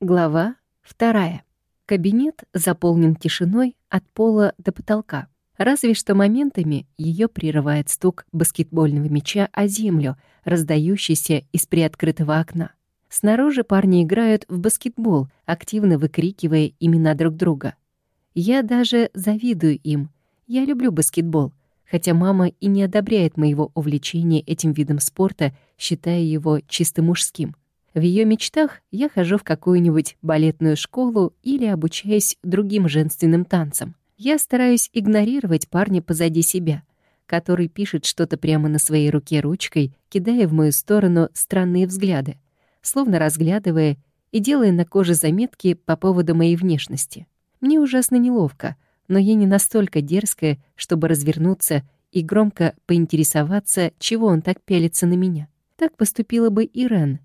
Глава вторая. Кабинет заполнен тишиной от пола до потолка. Разве что моментами ее прерывает стук баскетбольного мяча о землю, раздающийся из приоткрытого окна. Снаружи парни играют в баскетбол, активно выкрикивая имена друг друга. Я даже завидую им. Я люблю баскетбол, хотя мама и не одобряет моего увлечения этим видом спорта, считая его чисто мужским. В ее мечтах я хожу в какую-нибудь балетную школу или обучаюсь другим женственным танцам. Я стараюсь игнорировать парня позади себя, который пишет что-то прямо на своей руке ручкой, кидая в мою сторону странные взгляды, словно разглядывая и делая на коже заметки по поводу моей внешности. Мне ужасно неловко, но я не настолько дерзкая, чтобы развернуться и громко поинтересоваться, чего он так пялится на меня. Так поступила бы Ирен,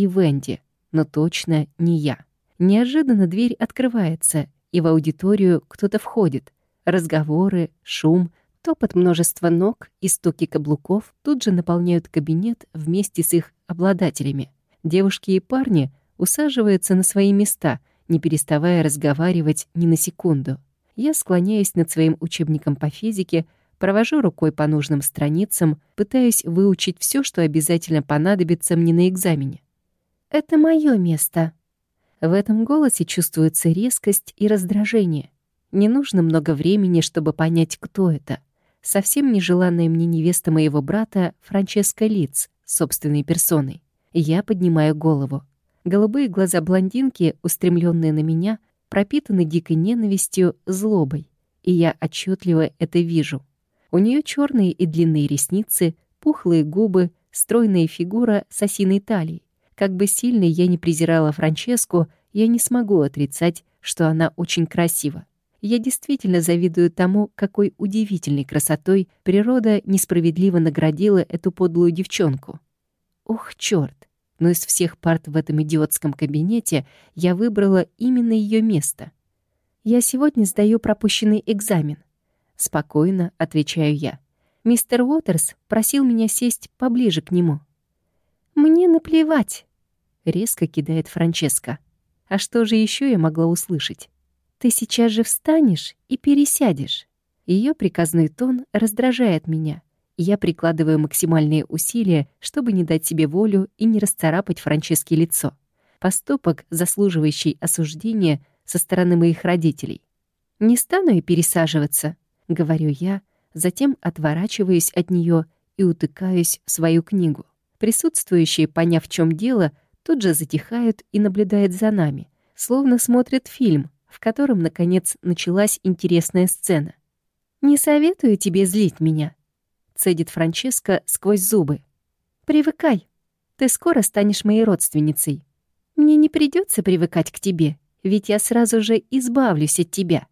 и Венди, но точно не я. Неожиданно дверь открывается, и в аудиторию кто-то входит. Разговоры, шум, топот множества ног и стуки каблуков тут же наполняют кабинет вместе с их обладателями. Девушки и парни усаживаются на свои места, не переставая разговаривать ни на секунду. Я склоняюсь над своим учебником по физике, провожу рукой по нужным страницам, пытаясь выучить все, что обязательно понадобится мне на экзамене. Это мое место». В этом голосе чувствуется резкость и раздражение. Не нужно много времени, чтобы понять, кто это. Совсем нежеланная мне невеста моего брата Франческа Лиц, собственной персоной. Я поднимаю голову. Голубые глаза блондинки, устремленные на меня, пропитаны дикой ненавистью, злобой. И я отчетливо это вижу. У нее черные и длинные ресницы, пухлые губы, стройная фигура с осиной талией. Как бы сильно я не презирала Франческу, я не смогу отрицать, что она очень красива. Я действительно завидую тому, какой удивительной красотой природа несправедливо наградила эту подлую девчонку. Ох, чёрт! Но из всех парт в этом идиотском кабинете я выбрала именно ее место. Я сегодня сдаю пропущенный экзамен. Спокойно отвечаю я. Мистер Уотерс просил меня сесть поближе к нему. «Мне наплевать», — резко кидает Франческа. А что же еще я могла услышать? «Ты сейчас же встанешь и пересядешь». Ее приказной тон раздражает меня, я прикладываю максимальные усилия, чтобы не дать себе волю и не расцарапать Франческе лицо. Поступок, заслуживающий осуждения со стороны моих родителей. «Не стану и пересаживаться», — говорю я, затем отворачиваюсь от нее и утыкаюсь в свою книгу. Присутствующие, поняв, в чем дело, тут же затихают и наблюдают за нами, словно смотрят фильм, в котором, наконец, началась интересная сцена. «Не советую тебе злить меня», — цедит Франческа сквозь зубы. «Привыкай. Ты скоро станешь моей родственницей. Мне не придется привыкать к тебе, ведь я сразу же избавлюсь от тебя».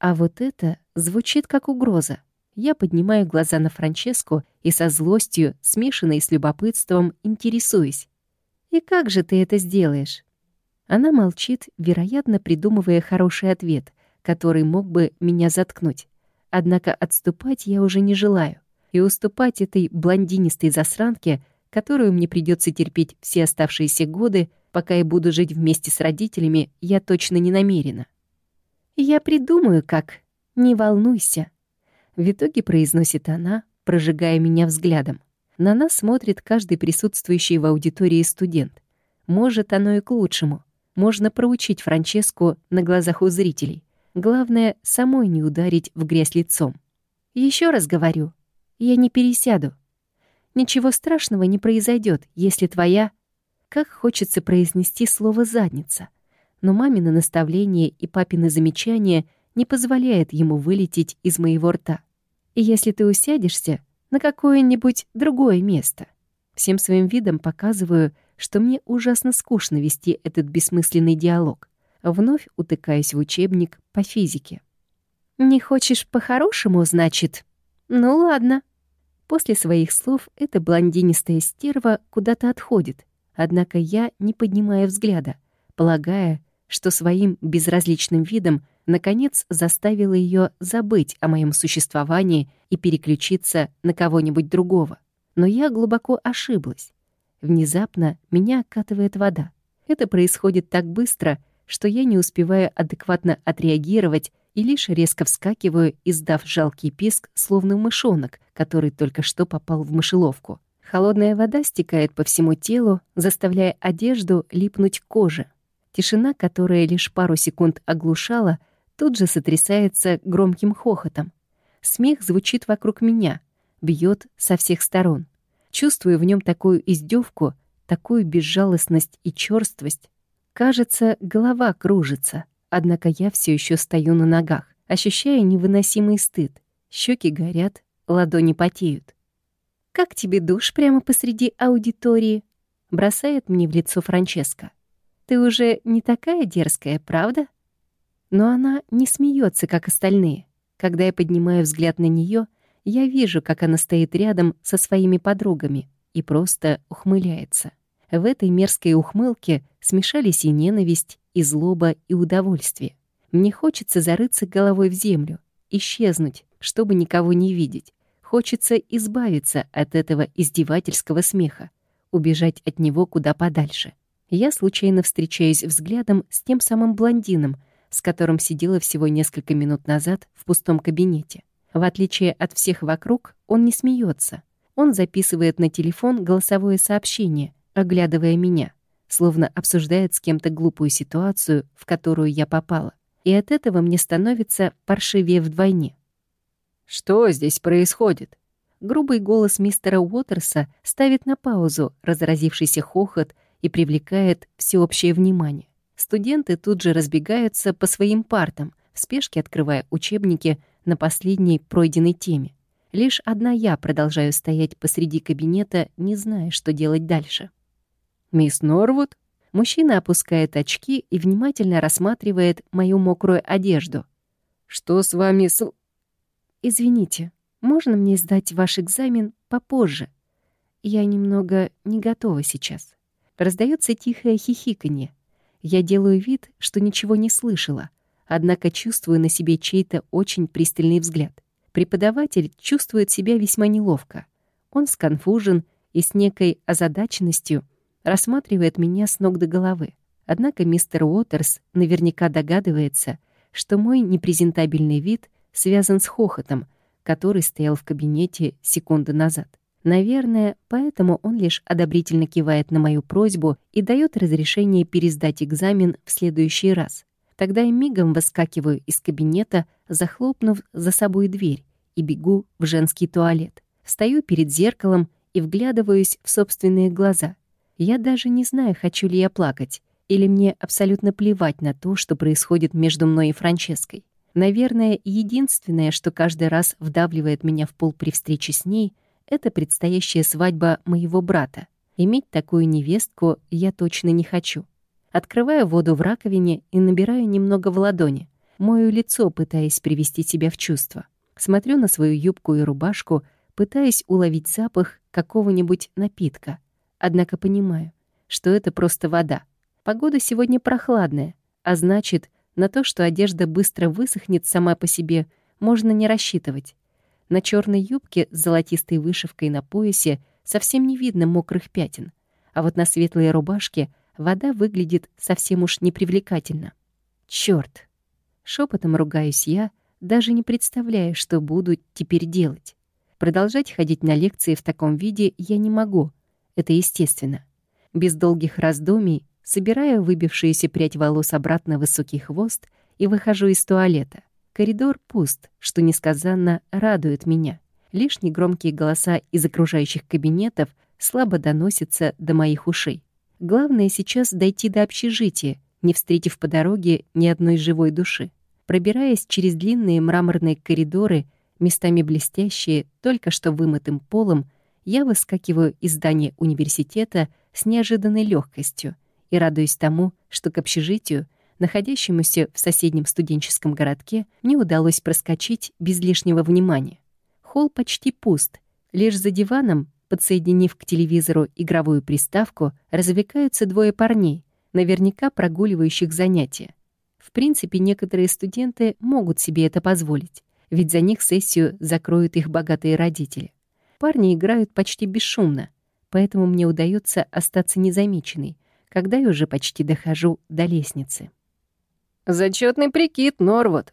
А вот это звучит как угроза. Я поднимаю глаза на Франческу и со злостью, смешанной с любопытством, интересуюсь. «И как же ты это сделаешь?» Она молчит, вероятно, придумывая хороший ответ, который мог бы меня заткнуть. Однако отступать я уже не желаю. И уступать этой блондинистой засранке, которую мне придется терпеть все оставшиеся годы, пока я буду жить вместе с родителями, я точно не намерена. «Я придумаю, как. Не волнуйся», — в итоге произносит она, прожигая меня взглядом. На нас смотрит каждый присутствующий в аудитории студент. Может, оно и к лучшему. Можно проучить Франческу на глазах у зрителей. Главное, самой не ударить в грязь лицом. Еще раз говорю, я не пересяду. Ничего страшного не произойдет, если твоя... Как хочется произнести слово «задница». Но мамины наставления и папины замечания не позволяют ему вылететь из моего рта. И если ты усядешься, на какое-нибудь другое место. Всем своим видом показываю, что мне ужасно скучно вести этот бессмысленный диалог. Вновь утыкаюсь в учебник по физике. «Не хочешь по-хорошему, значит? Ну ладно». После своих слов эта блондинистая стерва куда-то отходит, однако я не поднимаю взгляда, полагая, что своим безразличным видом наконец заставила ее забыть о моем существовании и переключиться на кого-нибудь другого. Но я глубоко ошиблась. Внезапно меня окатывает вода. Это происходит так быстро, что я не успеваю адекватно отреагировать и лишь резко вскакиваю, издав жалкий писк, словно мышонок, который только что попал в мышеловку. Холодная вода стекает по всему телу, заставляя одежду липнуть к коже. Тишина, которая лишь пару секунд оглушала, тут же сотрясается громким хохотом. Смех звучит вокруг меня, бьет со всех сторон. Чувствую в нем такую издевку, такую безжалостность и черствость. Кажется, голова кружится, однако я все еще стою на ногах, ощущая невыносимый стыд. Щеки горят, ладони потеют. «Как тебе душ прямо посреди аудитории?» бросает мне в лицо Франческа. «Ты уже не такая дерзкая, правда?» Но она не смеется, как остальные. Когда я поднимаю взгляд на нее, я вижу, как она стоит рядом со своими подругами и просто ухмыляется. В этой мерзкой ухмылке смешались и ненависть, и злоба, и удовольствие. Мне хочется зарыться головой в землю, исчезнуть, чтобы никого не видеть. Хочется избавиться от этого издевательского смеха, убежать от него куда подальше. Я случайно встречаюсь взглядом с тем самым блондином, с которым сидела всего несколько минут назад в пустом кабинете. В отличие от всех вокруг, он не смеется. Он записывает на телефон голосовое сообщение, оглядывая меня, словно обсуждает с кем-то глупую ситуацию, в которую я попала. И от этого мне становится паршивее вдвойне. «Что здесь происходит?» Грубый голос мистера Уотерса ставит на паузу разразившийся хохот и привлекает всеобщее внимание. Студенты тут же разбегаются по своим партам, в спешке открывая учебники на последней пройденной теме. Лишь одна я продолжаю стоять посреди кабинета, не зная, что делать дальше. «Мисс Норвуд?» Мужчина опускает очки и внимательно рассматривает мою мокрую одежду. «Что с вами с...» «Извините, можно мне сдать ваш экзамен попозже? Я немного не готова сейчас». Раздается тихое хихиканье. Я делаю вид, что ничего не слышала, однако чувствую на себе чей-то очень пристальный взгляд. Преподаватель чувствует себя весьма неловко. Он сконфужен и с некой озадаченностью рассматривает меня с ног до головы. Однако мистер Уотерс наверняка догадывается, что мой непрезентабельный вид связан с хохотом, который стоял в кабинете секунды назад. Наверное, поэтому он лишь одобрительно кивает на мою просьбу и дает разрешение пересдать экзамен в следующий раз. Тогда я мигом выскакиваю из кабинета, захлопнув за собой дверь, и бегу в женский туалет. Стою перед зеркалом и вглядываюсь в собственные глаза. Я даже не знаю, хочу ли я плакать, или мне абсолютно плевать на то, что происходит между мной и Франческой. Наверное, единственное, что каждый раз вдавливает меня в пол при встрече с ней — это предстоящая свадьба моего брата. Иметь такую невестку я точно не хочу. Открываю воду в раковине и набираю немного в ладони. Мою лицо, пытаясь привести себя в чувство. Смотрю на свою юбку и рубашку, пытаясь уловить запах какого-нибудь напитка. Однако понимаю, что это просто вода. Погода сегодня прохладная, а значит, на то, что одежда быстро высохнет сама по себе, можно не рассчитывать. На черной юбке с золотистой вышивкой на поясе совсем не видно мокрых пятен, а вот на светлой рубашке вода выглядит совсем уж непривлекательно. Черт! Шепотом ругаюсь я, даже не представляя, что буду теперь делать. Продолжать ходить на лекции в таком виде я не могу. Это естественно. Без долгих раздумий собираю выбившуюся прядь волос обратно в высокий хвост и выхожу из туалета. Коридор пуст, что несказанно радует меня. Лишь негромкие голоса из окружающих кабинетов слабо доносятся до моих ушей. Главное сейчас дойти до общежития, не встретив по дороге ни одной живой души. Пробираясь через длинные мраморные коридоры, местами блестящие, только что вымытым полом, я выскакиваю из здания университета с неожиданной легкостью и радуюсь тому, что к общежитию — находящемуся в соседнем студенческом городке, мне удалось проскочить без лишнего внимания. Холл почти пуст. Лишь за диваном, подсоединив к телевизору игровую приставку, развлекаются двое парней, наверняка прогуливающих занятия. В принципе, некоторые студенты могут себе это позволить, ведь за них сессию закроют их богатые родители. Парни играют почти бесшумно, поэтому мне удается остаться незамеченной, когда я уже почти дохожу до лестницы. «Зачетный прикид, Норвуд!»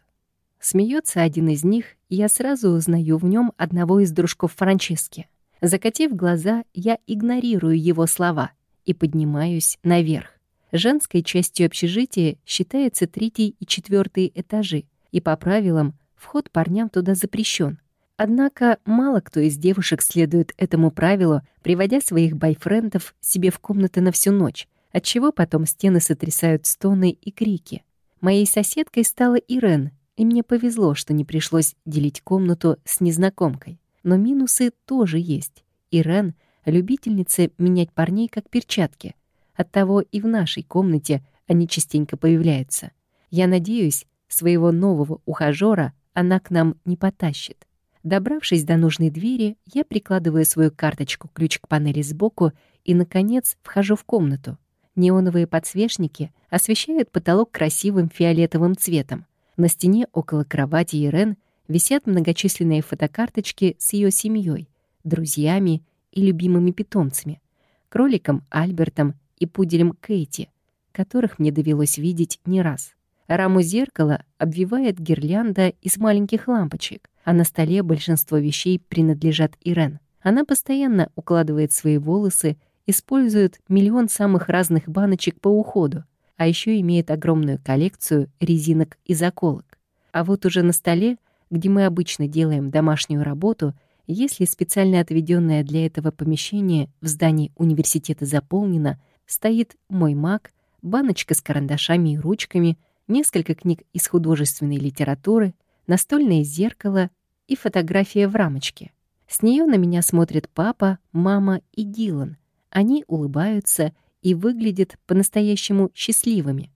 Смеется один из них, и я сразу узнаю в нем одного из дружков Франчески. Закатив глаза, я игнорирую его слова и поднимаюсь наверх. Женской частью общежития считается третий и четвертый этажи, и по правилам вход парням туда запрещен. Однако мало кто из девушек следует этому правилу, приводя своих бойфрендов себе в комнаты на всю ночь, отчего потом стены сотрясают стоны и крики. Моей соседкой стала Ирен, и мне повезло, что не пришлось делить комнату с незнакомкой. Но минусы тоже есть. Ирен — любительница менять парней как перчатки. Оттого и в нашей комнате они частенько появляются. Я надеюсь, своего нового ухажёра она к нам не потащит. Добравшись до нужной двери, я прикладываю свою карточку-ключ к панели сбоку и, наконец, вхожу в комнату. Неоновые подсвечники освещают потолок красивым фиолетовым цветом. На стене около кровати Ирен висят многочисленные фотокарточки с ее семьей, друзьями и любимыми питомцами, кроликом Альбертом и пуделем Кейти, которых мне довелось видеть не раз. Раму зеркала обвивает гирлянда из маленьких лампочек, а на столе большинство вещей принадлежат Ирен. Она постоянно укладывает свои волосы, использует миллион самых разных баночек по уходу, а еще имеет огромную коллекцию резинок и заколок. А вот уже на столе, где мы обычно делаем домашнюю работу, если специально отведенное для этого помещение в здании университета заполнено, стоит мой маг, баночка с карандашами и ручками, несколько книг из художественной литературы, настольное зеркало и фотография в рамочке. С нее на меня смотрят папа, мама и Дилан. Они улыбаются и выглядят по-настоящему счастливыми.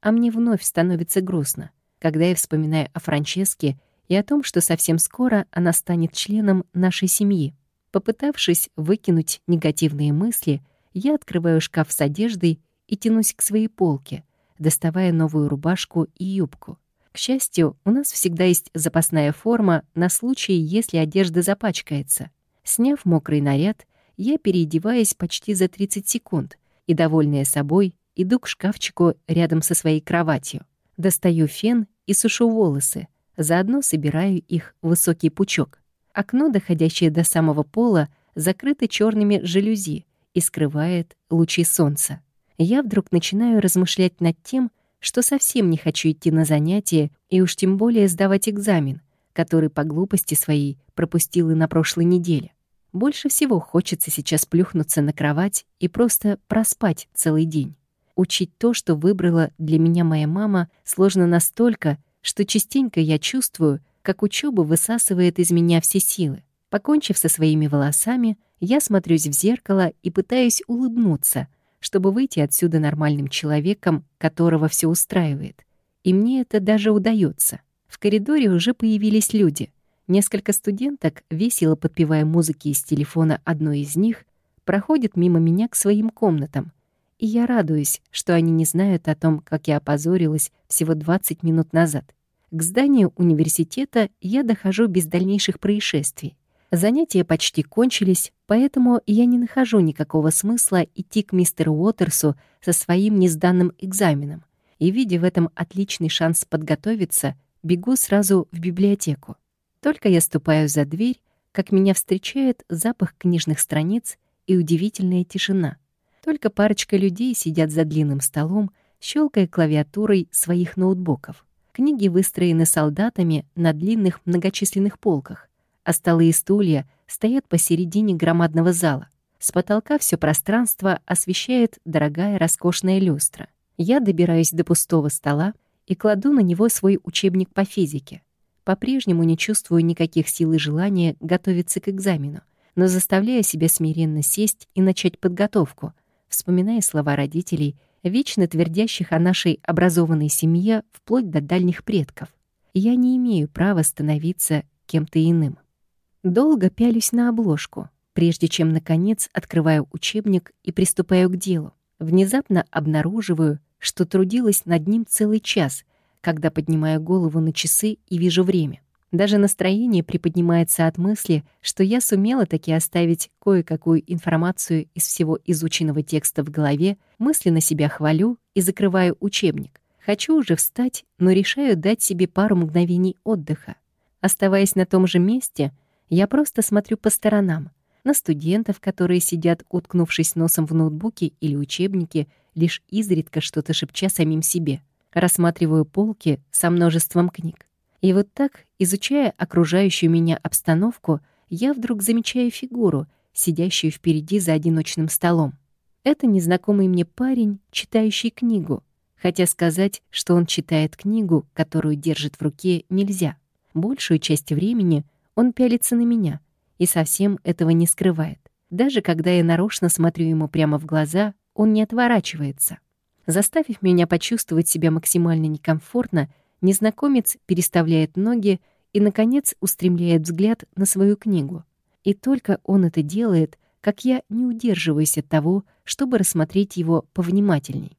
А мне вновь становится грустно, когда я вспоминаю о Франческе и о том, что совсем скоро она станет членом нашей семьи. Попытавшись выкинуть негативные мысли, я открываю шкаф с одеждой и тянусь к своей полке, доставая новую рубашку и юбку. К счастью, у нас всегда есть запасная форма на случай, если одежда запачкается. Сняв мокрый наряд, я переодеваюсь почти за 30 секунд, и, довольная собой, иду к шкафчику рядом со своей кроватью. Достаю фен и сушу волосы, заодно собираю их в высокий пучок. Окно, доходящее до самого пола, закрыто черными жалюзи и скрывает лучи солнца. Я вдруг начинаю размышлять над тем, что совсем не хочу идти на занятия и уж тем более сдавать экзамен, который по глупости своей пропустил и на прошлой неделе. Больше всего хочется сейчас плюхнуться на кровать и просто проспать целый день. Учить то, что выбрала для меня моя мама, сложно настолько, что частенько я чувствую, как учёба высасывает из меня все силы. Покончив со своими волосами, я смотрюсь в зеркало и пытаюсь улыбнуться, чтобы выйти отсюда нормальным человеком, которого все устраивает. И мне это даже удается. В коридоре уже появились люди. Несколько студенток, весело подпевая музыки из телефона одной из них, проходят мимо меня к своим комнатам. И я радуюсь, что они не знают о том, как я опозорилась всего 20 минут назад. К зданию университета я дохожу без дальнейших происшествий. Занятия почти кончились, поэтому я не нахожу никакого смысла идти к мистеру Уотерсу со своим несданным экзаменом. И, видя в этом отличный шанс подготовиться, бегу сразу в библиотеку. Только я ступаю за дверь, как меня встречает запах книжных страниц и удивительная тишина. Только парочка людей сидят за длинным столом, щелкая клавиатурой своих ноутбуков. Книги выстроены солдатами на длинных многочисленных полках, а столы и стулья стоят посередине громадного зала. С потолка все пространство освещает дорогая роскошная люстра. Я добираюсь до пустого стола и кладу на него свой учебник по физике. По-прежнему не чувствую никаких сил и желания готовиться к экзамену, но заставляю себя смиренно сесть и начать подготовку, вспоминая слова родителей, вечно твердящих о нашей образованной семье вплоть до дальних предков. Я не имею права становиться кем-то иным. Долго пялюсь на обложку, прежде чем, наконец, открываю учебник и приступаю к делу. Внезапно обнаруживаю, что трудилась над ним целый час — когда поднимаю голову на часы и вижу время. Даже настроение приподнимается от мысли, что я сумела таки оставить кое-какую информацию из всего изученного текста в голове, мысленно себя хвалю и закрываю учебник. Хочу уже встать, но решаю дать себе пару мгновений отдыха. Оставаясь на том же месте, я просто смотрю по сторонам, на студентов, которые сидят, уткнувшись носом в ноутбуке или учебнике, лишь изредка что-то шепча самим себе. Рассматриваю полки со множеством книг. И вот так, изучая окружающую меня обстановку, я вдруг замечаю фигуру, сидящую впереди за одиночным столом. Это незнакомый мне парень, читающий книгу. Хотя сказать, что он читает книгу, которую держит в руке, нельзя. Большую часть времени он пялится на меня и совсем этого не скрывает. Даже когда я нарочно смотрю ему прямо в глаза, он не отворачивается. Заставив меня почувствовать себя максимально некомфортно, Незнакомец переставляет ноги и, наконец, устремляет взгляд на свою книгу. И только он это делает, как я не удерживаюсь от того, чтобы рассмотреть его повнимательней.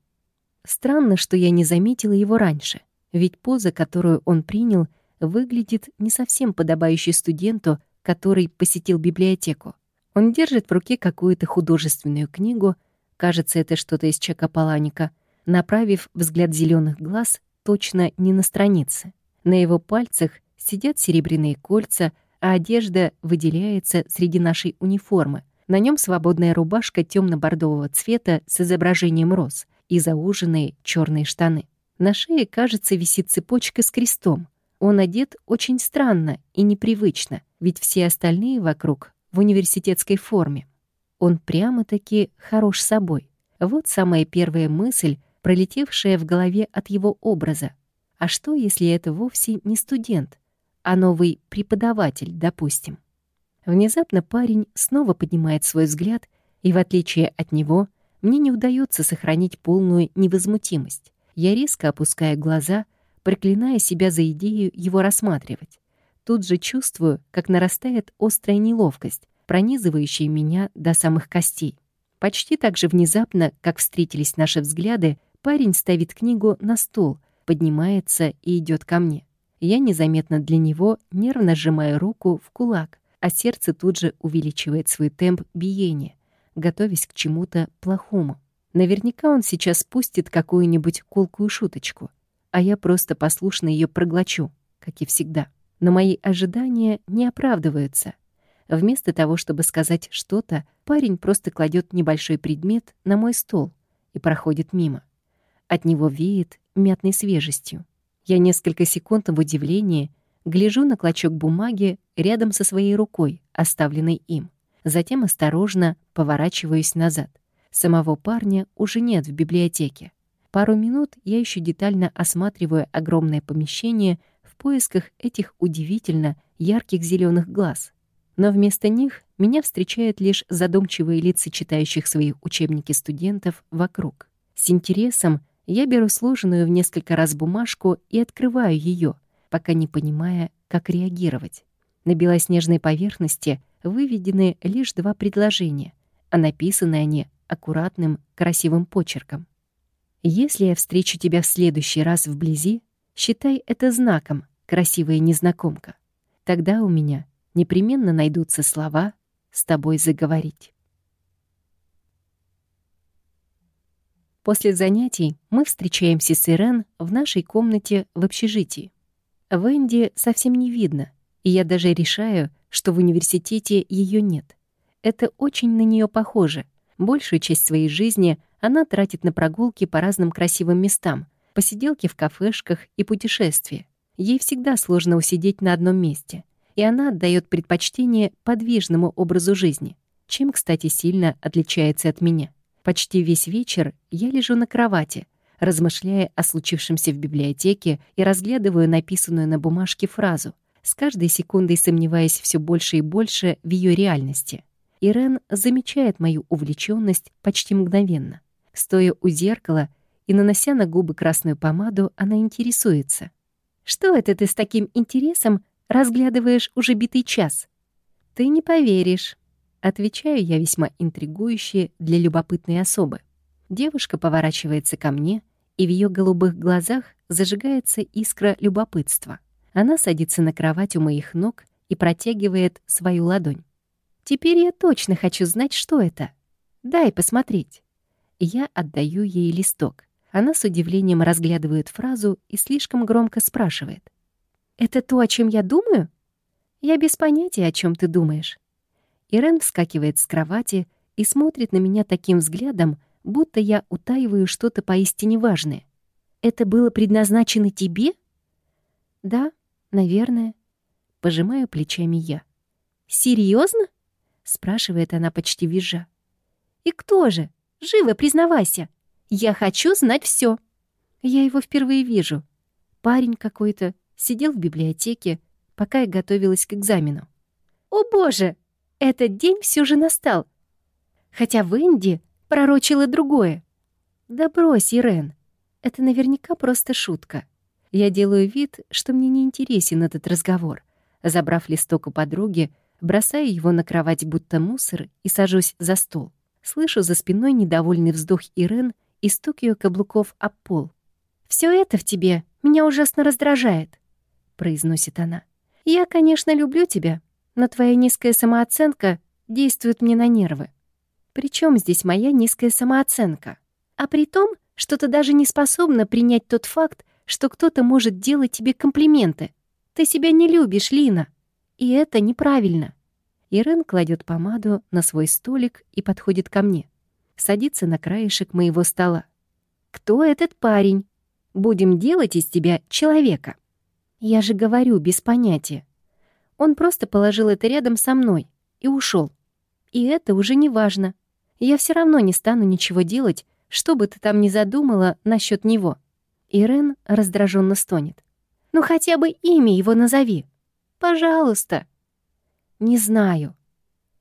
Странно, что я не заметила его раньше, ведь поза, которую он принял, выглядит не совсем подобающей студенту, который посетил библиотеку. Он держит в руке какую-то художественную книгу, кажется, это что-то из Чека Паланика, направив взгляд зеленых глаз точно не на странице. На его пальцах сидят серебряные кольца, а одежда выделяется среди нашей униформы. На нем свободная рубашка темно-бордового цвета с изображением роз и зауженные черные штаны. На шее, кажется, висит цепочка с крестом. Он одет очень странно и непривычно, ведь все остальные вокруг в университетской форме. Он прямо-таки хорош собой. Вот самая первая мысль, пролетевшая в голове от его образа. А что, если это вовсе не студент, а новый преподаватель, допустим? Внезапно парень снова поднимает свой взгляд, и в отличие от него, мне не удается сохранить полную невозмутимость. Я резко опускаю глаза, проклиная себя за идею его рассматривать. Тут же чувствую, как нарастает острая неловкость, пронизывающая меня до самых костей. Почти так же внезапно, как встретились наши взгляды, Парень ставит книгу на стол, поднимается и идет ко мне. Я незаметно для него нервно сжимаю руку в кулак, а сердце тут же увеличивает свой темп биения, готовясь к чему-то плохому. Наверняка он сейчас спустит какую-нибудь колкую шуточку, а я просто послушно ее проглочу, как и всегда. Но мои ожидания не оправдываются. Вместо того, чтобы сказать что-то, парень просто кладет небольшой предмет на мой стол и проходит мимо. От него веет мятной свежестью. Я несколько секунд в удивлении гляжу на клочок бумаги рядом со своей рукой, оставленной им. Затем осторожно поворачиваюсь назад. Самого парня уже нет в библиотеке. Пару минут я еще детально осматриваю огромное помещение в поисках этих удивительно ярких зеленых глаз. Но вместо них меня встречают лишь задумчивые лица читающих свои учебники студентов вокруг. С интересом я беру сложенную в несколько раз бумажку и открываю ее, пока не понимая, как реагировать. На белоснежной поверхности выведены лишь два предложения, а написаны они аккуратным, красивым почерком. «Если я встречу тебя в следующий раз вблизи, считай это знаком, красивая незнакомка. Тогда у меня непременно найдутся слова с тобой заговорить». После занятий мы встречаемся с Ирен в нашей комнате в общежитии. Венди совсем не видно, и я даже решаю, что в университете ее нет. Это очень на нее похоже. Большую часть своей жизни она тратит на прогулки по разным красивым местам, посиделки в кафешках и путешествия. Ей всегда сложно усидеть на одном месте, и она отдает предпочтение подвижному образу жизни, чем, кстати, сильно отличается от меня. Почти весь вечер я лежу на кровати, размышляя о случившемся в библиотеке и разглядываю написанную на бумажке фразу, с каждой секундой сомневаясь все больше и больше в ее реальности. Ирен замечает мою увлеченность почти мгновенно. Стоя у зеркала и нанося на губы красную помаду, она интересуется. «Что это ты с таким интересом разглядываешь уже битый час?» «Ты не поверишь», Отвечаю я весьма интригующе для любопытной особы. Девушка поворачивается ко мне, и в ее голубых глазах зажигается искра любопытства. Она садится на кровать у моих ног и протягивает свою ладонь. Теперь я точно хочу знать, что это. Дай посмотреть. Я отдаю ей листок. Она с удивлением разглядывает фразу и слишком громко спрашивает. «Это то, о чем я думаю?» «Я без понятия, о чем ты думаешь». Ирен вскакивает с кровати и смотрит на меня таким взглядом, будто я утаиваю что-то поистине важное. «Это было предназначено тебе?» «Да, наверное». Пожимаю плечами я. «Серьезно?» — спрашивает она почти визжа. «И кто же? Живо признавайся! Я хочу знать все. Я его впервые вижу. Парень какой-то сидел в библиотеке, пока я готовилась к экзамену. О боже! Этот день все же настал. Хотя в Инди пророчила другое. Да брось, Ирен. Это наверняка просто шутка. Я делаю вид, что мне не интересен этот разговор. Забрав листок у подруги, бросаю его на кровать, будто мусор, и сажусь за стол. Слышу за спиной недовольный вздох Ирен и стук ее каблуков об пол. Все это в тебе меня ужасно раздражает», — произносит она. «Я, конечно, люблю тебя, но твоя низкая самооценка действует мне на нервы. Причем здесь моя низкая самооценка? А при том, что ты даже не способна принять тот факт, что кто-то может делать тебе комплименты. Ты себя не любишь, Лина. И это неправильно. Ирен кладет помаду на свой столик и подходит ко мне. Садится на краешек моего стола. «Кто этот парень? Будем делать из тебя человека». Я же говорю, без понятия. Он просто положил это рядом со мной и ушел. И это уже не важно. Я все равно не стану ничего делать, что бы ты там ни задумала насчет него. Ирен раздраженно стонет. «Ну хотя бы имя его назови. Пожалуйста». «Не знаю.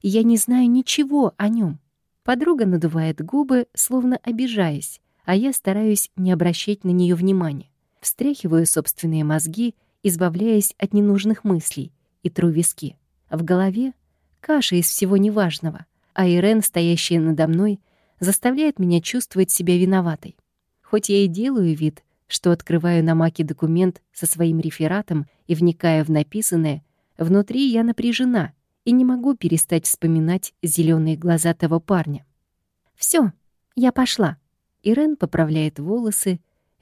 Я не знаю ничего о нем. Подруга надувает губы, словно обижаясь, а я стараюсь не обращать на нее внимания. Встряхиваю собственные мозги, избавляясь от ненужных мыслей, и тру виски. В голове каша из всего неважного, а Ирен, стоящая надо мной, заставляет меня чувствовать себя виноватой. Хоть я и делаю вид, что открываю на маке документ со своим рефератом и вникая в написанное, внутри я напряжена и не могу перестать вспоминать зеленые глаза того парня. Все, я пошла. Ирен поправляет волосы,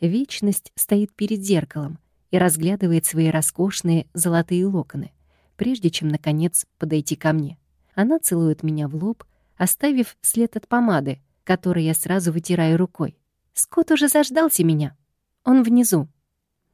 вечность стоит перед зеркалом и разглядывает свои роскошные золотые локоны, прежде чем, наконец, подойти ко мне. Она целует меня в лоб, оставив след от помады, который я сразу вытираю рукой. Скотт уже заждался меня. Он внизу.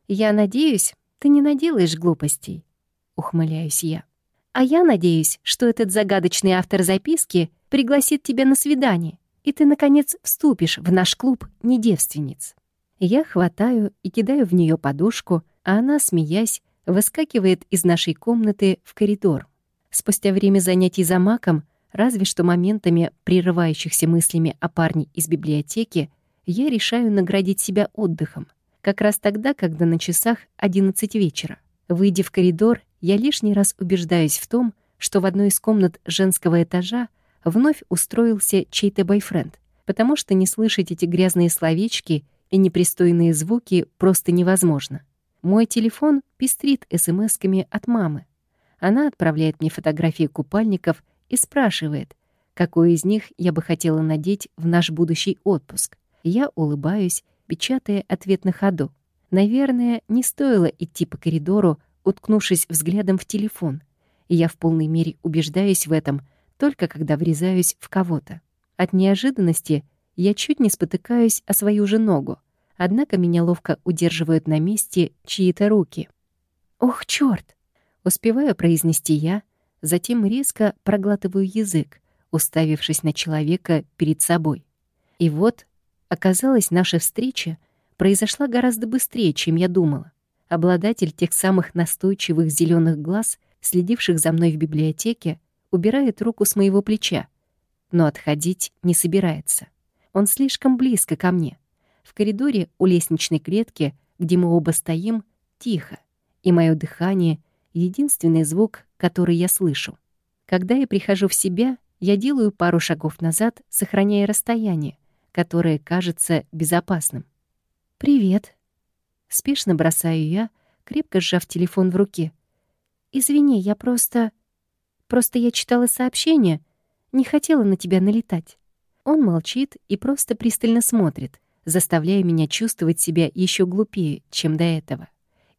«Я надеюсь, ты не наделаешь глупостей», — ухмыляюсь я. «А я надеюсь, что этот загадочный автор записки пригласит тебя на свидание, и ты, наконец, вступишь в наш клуб недевственниц». Я хватаю и кидаю в нее подушку, а она, смеясь, выскакивает из нашей комнаты в коридор. Спустя время занятий за маком, разве что моментами прерывающихся мыслями о парне из библиотеки, я решаю наградить себя отдыхом — как раз тогда, когда на часах 11 вечера. Выйдя в коридор, я лишний раз убеждаюсь в том, что в одной из комнат женского этажа вновь устроился чей-то бойфренд, потому что не слышать эти грязные словечки и непристойные звуки просто невозможно. Мой телефон пестрит смс-ками от мамы. Она отправляет мне фотографии купальников и спрашивает, какой из них я бы хотела надеть в наш будущий отпуск. Я улыбаюсь печатая ответ на ходу. Наверное, не стоило идти по коридору, уткнувшись взглядом в телефон. И я в полной мере убеждаюсь в этом, только когда врезаюсь в кого-то. От неожиданности я чуть не спотыкаюсь о свою же ногу, однако меня ловко удерживают на месте чьи-то руки. «Ох, чёрт!» Успеваю произнести я, затем резко проглатываю язык, уставившись на человека перед собой. И вот Оказалось, наша встреча произошла гораздо быстрее, чем я думала. Обладатель тех самых настойчивых зеленых глаз, следивших за мной в библиотеке, убирает руку с моего плеча, но отходить не собирается. Он слишком близко ко мне. В коридоре у лестничной клетки, где мы оба стоим, тихо, и мое дыхание — единственный звук, который я слышу. Когда я прихожу в себя, я делаю пару шагов назад, сохраняя расстояние, которое кажется безопасным. «Привет». Спешно бросаю я, крепко сжав телефон в руке. «Извини, я просто... Просто я читала сообщение, не хотела на тебя налетать». Он молчит и просто пристально смотрит, заставляя меня чувствовать себя еще глупее, чем до этого.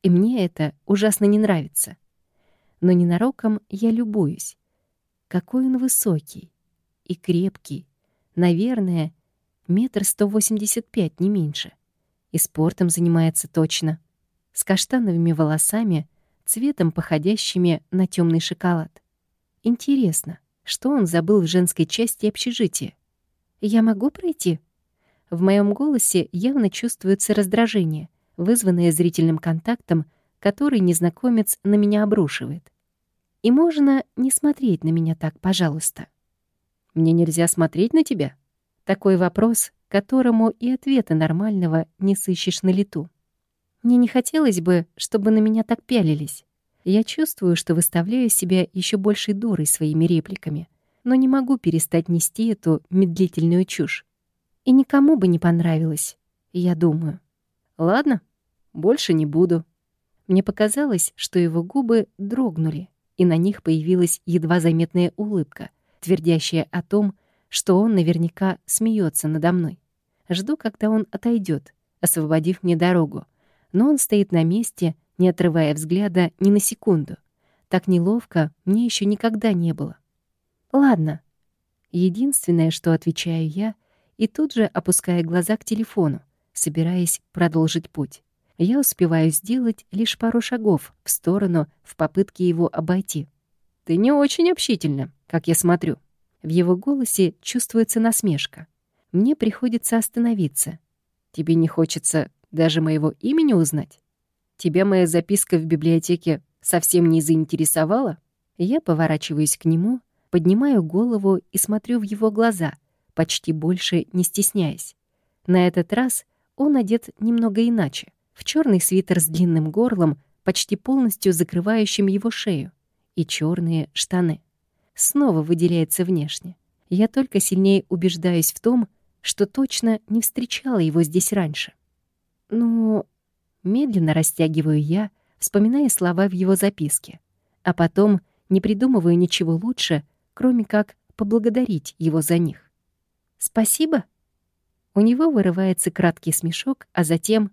И мне это ужасно не нравится. Но ненароком я любуюсь. Какой он высокий и крепкий. Наверное, метр сто восемьдесят пять, не меньше. И спортом занимается точно. С каштановыми волосами, цветом походящими на темный шоколад. Интересно, что он забыл в женской части общежития? «Я могу пройти?» В моем голосе явно чувствуется раздражение, вызванное зрительным контактом, который незнакомец на меня обрушивает. И можно не смотреть на меня так, пожалуйста. «Мне нельзя смотреть на тебя?» Такой вопрос, которому и ответа нормального не сыщешь на лету. Мне не хотелось бы, чтобы на меня так пялились. Я чувствую, что выставляю себя еще большей дурой своими репликами, но не могу перестать нести эту медлительную чушь. И никому бы не понравилось, я думаю. Ладно, больше не буду. Мне показалось, что его губы дрогнули, и на них появилась едва заметная улыбка, твердящая о том, что он наверняка смеется надо мной. Жду, когда он отойдет, освободив мне дорогу. Но он стоит на месте, не отрывая взгляда ни на секунду. Так неловко мне еще никогда не было. Ладно. Единственное, что отвечаю я, и тут же опуская глаза к телефону, собираясь продолжить путь. Я успеваю сделать лишь пару шагов в сторону в попытке его обойти. «Ты не очень общительна, как я смотрю». В его голосе чувствуется насмешка. Мне приходится остановиться. Тебе не хочется даже моего имени узнать? Тебя моя записка в библиотеке совсем не заинтересовала? Я поворачиваюсь к нему, поднимаю голову и смотрю в его глаза, почти больше не стесняясь. На этот раз он одет немного иначе, в черный свитер с длинным горлом, почти полностью закрывающим его шею, и черные штаны снова выделяется внешне. Я только сильнее убеждаюсь в том, что точно не встречала его здесь раньше. Ну, медленно растягиваю я, вспоминая слова в его записке, а потом не придумываю ничего лучше, кроме как поблагодарить его за них. «Спасибо?» У него вырывается краткий смешок, а затем...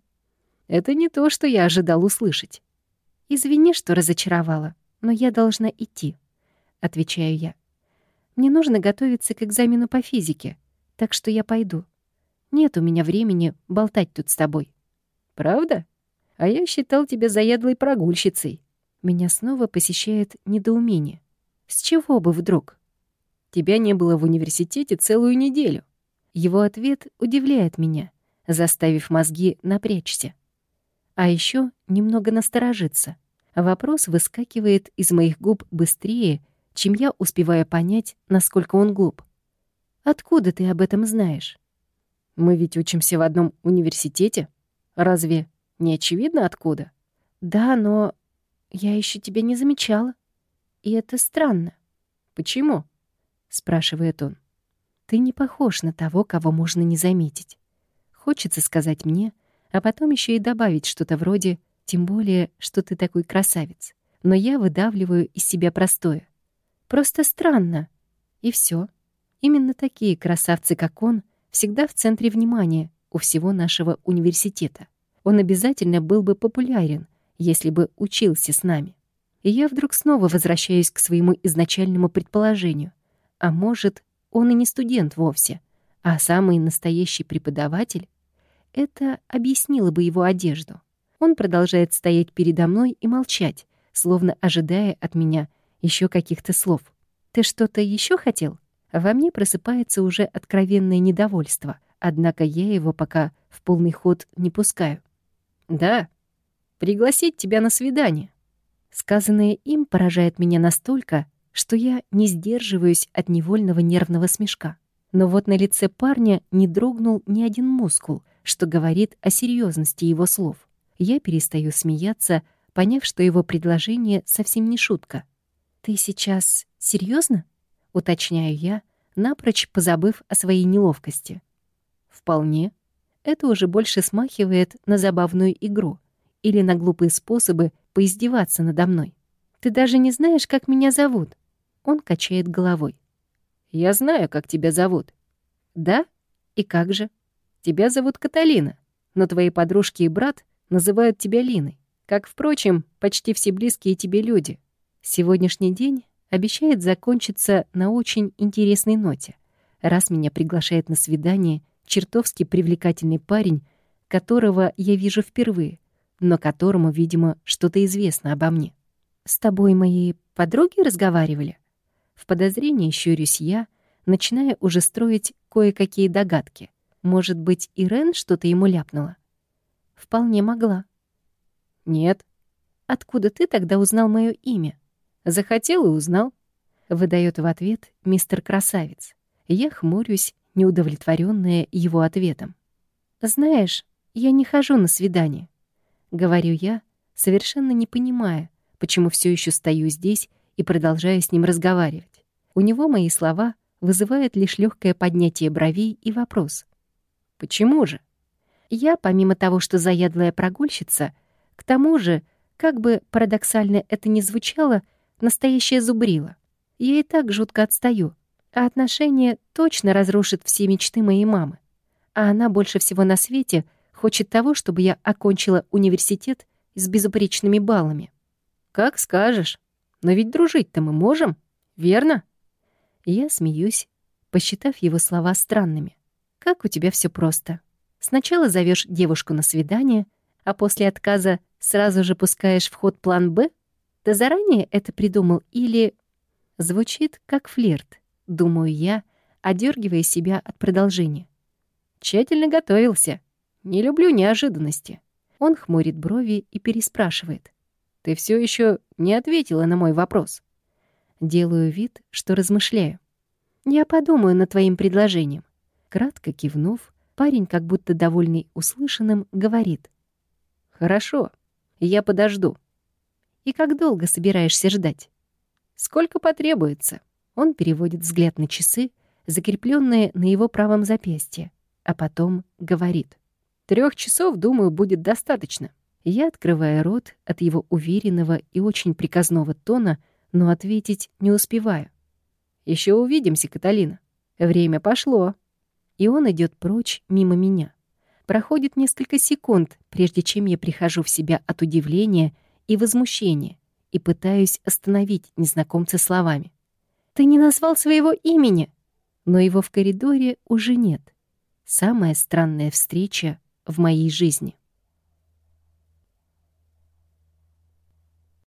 «Это не то, что я ожидал услышать. Извини, что разочаровала, но я должна идти». — отвечаю я. «Мне нужно готовиться к экзамену по физике, так что я пойду. Нет у меня времени болтать тут с тобой». «Правда? А я считал тебя заядлой прогульщицей». Меня снова посещает недоумение. «С чего бы вдруг?» «Тебя не было в университете целую неделю». Его ответ удивляет меня, заставив мозги напрячься. А еще немного насторожиться. Вопрос выскакивает из моих губ быстрее, чем я успеваю понять, насколько он глуп. «Откуда ты об этом знаешь?» «Мы ведь учимся в одном университете. Разве не очевидно, откуда?» «Да, но я еще тебя не замечала. И это странно». «Почему?» — спрашивает он. «Ты не похож на того, кого можно не заметить. Хочется сказать мне, а потом еще и добавить что-то вроде «тем более, что ты такой красавец». Но я выдавливаю из себя простое. Просто странно. И все. Именно такие красавцы, как он, всегда в центре внимания у всего нашего университета. Он обязательно был бы популярен, если бы учился с нами. И я вдруг снова возвращаюсь к своему изначальному предположению. А может, он и не студент вовсе, а самый настоящий преподаватель? Это объяснило бы его одежду. Он продолжает стоять передо мной и молчать, словно ожидая от меня еще каких-то слов. «Ты что-то еще хотел?» Во мне просыпается уже откровенное недовольство, однако я его пока в полный ход не пускаю. «Да, пригласить тебя на свидание». Сказанное им поражает меня настолько, что я не сдерживаюсь от невольного нервного смешка. Но вот на лице парня не дрогнул ни один мускул, что говорит о серьезности его слов. Я перестаю смеяться, поняв, что его предложение совсем не шутка — «Ты сейчас серьезно? уточняю я, напрочь позабыв о своей неловкости. «Вполне. Это уже больше смахивает на забавную игру, или на глупые способы поиздеваться надо мной. Ты даже не знаешь, как меня зовут. Он качает головой. Я знаю, как тебя зовут. Да? И как же? Тебя зовут Каталина, но твои подружки и брат называют тебя Линой. Как, впрочем, почти все близкие тебе люди. Сегодняшний день обещает закончиться на очень интересной ноте. Раз меня приглашает на свидание чертовски привлекательный парень, которого я вижу впервые, но которому, видимо, что-то известно обо мне. «С тобой мои подруги разговаривали?» В подозрении щурюсь я, начиная уже строить кое-какие догадки. Может быть, Ирен что-то ему ляпнула? Вполне могла. Нет. Откуда ты тогда узнал мое имя? Захотел и узнал. Выдает в ответ мистер Красавец. Я хмурюсь, неудовлетворенная его ответом. Знаешь, я не хожу на свидание. Говорю я, совершенно не понимая, почему все еще стою здесь и продолжаю с ним разговаривать. У него мои слова вызывают лишь легкое поднятие бровей и вопрос. Почему же? Я, помимо того, что заядлая прогульщица, к тому же, как бы парадоксально это ни звучало, настоящая зубрила. Я и так жутко отстаю, а отношения точно разрушат все мечты моей мамы. А она больше всего на свете хочет того, чтобы я окончила университет с безупречными баллами. «Как скажешь. Но ведь дружить-то мы можем, верно?» Я смеюсь, посчитав его слова странными. «Как у тебя все просто. Сначала зовешь девушку на свидание, а после отказа сразу же пускаешь в ход план «Б»? Ты заранее это придумал или...» Звучит как флирт, думаю я, одергивая себя от продолжения. Тщательно готовился. Не люблю неожиданности. Он хмурит брови и переспрашивает. Ты все еще не ответила на мой вопрос. Делаю вид, что размышляю. Я подумаю над твоим предложением. Кратко кивнув, Парень, как будто довольный услышанным, говорит. «Хорошо, я подожду». «И как долго собираешься ждать?» «Сколько потребуется?» Он переводит взгляд на часы, закрепленные на его правом запястье, а потом говорит. Трех часов, думаю, будет достаточно». Я открываю рот от его уверенного и очень приказного тона, но ответить не успеваю. Еще увидимся, Каталина. Время пошло» и он идет прочь мимо меня. Проходит несколько секунд, прежде чем я прихожу в себя от удивления и возмущения и пытаюсь остановить незнакомца словами. «Ты не назвал своего имени!» Но его в коридоре уже нет. Самая странная встреча в моей жизни.